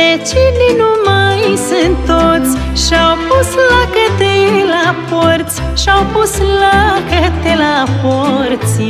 Vecinii nu mai sunt toți. Și-au pus la căte la porți. Și-au pus la căte la porți,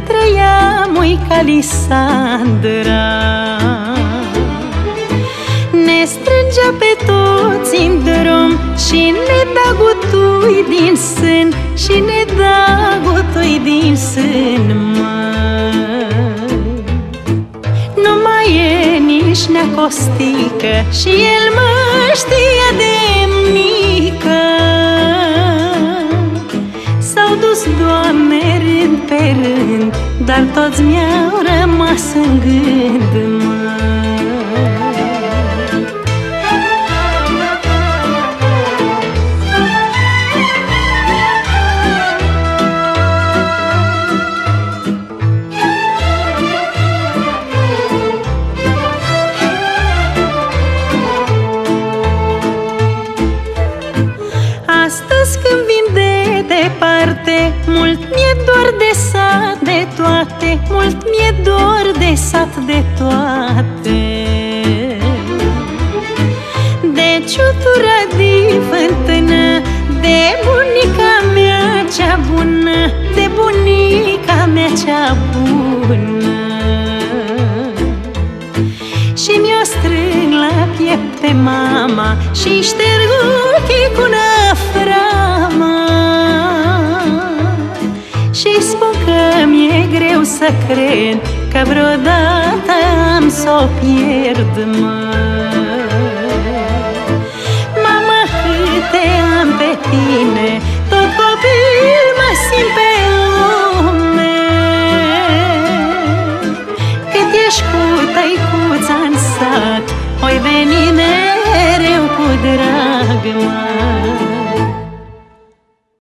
Lisandra Când trăia muica Lisandra Ne strângea pe toți în drum Și ne da gutui din sân Și ne da gutui din sân, măi nu mai e nici neacostică Și el mă știa de mică S-au dus, Doamne, rând pe rând Dar toți mi-au rămas în gând, mă Astăzi când vin de departe Mult mi-e dor de sat de toate Mult mi-e dor de sat de toate. De ciutura din fântână De bunica mea cea bună De bunica mea cea bună. Și mi-o strâng la piept pe mama Și șterg ochii cu năframa greu să cred Că vreodată am să o pierd, mă. Mamă, câte am pe tine Tot copil mă simt pe lume. Cât ești cu tăicuța în sat Oi veni mereu cu drag, mă.